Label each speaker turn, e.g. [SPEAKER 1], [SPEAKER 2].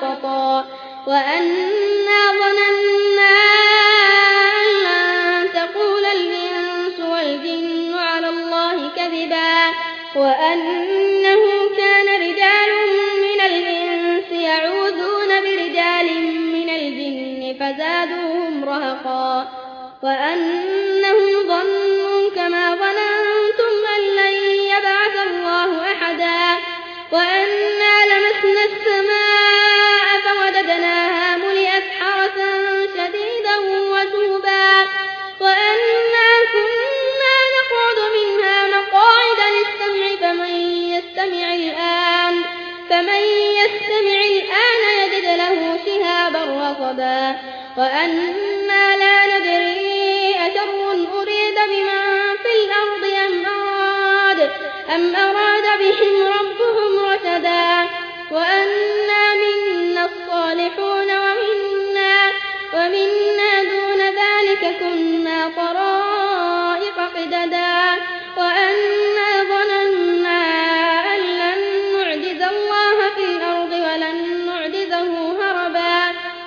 [SPEAKER 1] شططا وأنا ظننا أن تقول الإنس والجن على الله كذبا وأنه كان رجال من الإنس يعوذون برجال من الجن فزادوهم رهقا وأنهم سمع الآن يجد له شهابا رصدا وأنا لا ندري أشر أريد بمن في الأرض أم أراد, أم أراد بهم ربهم رشدا وأنا منا الصالحون ومنا, ومنا دون ذلك كنا طرائق قددا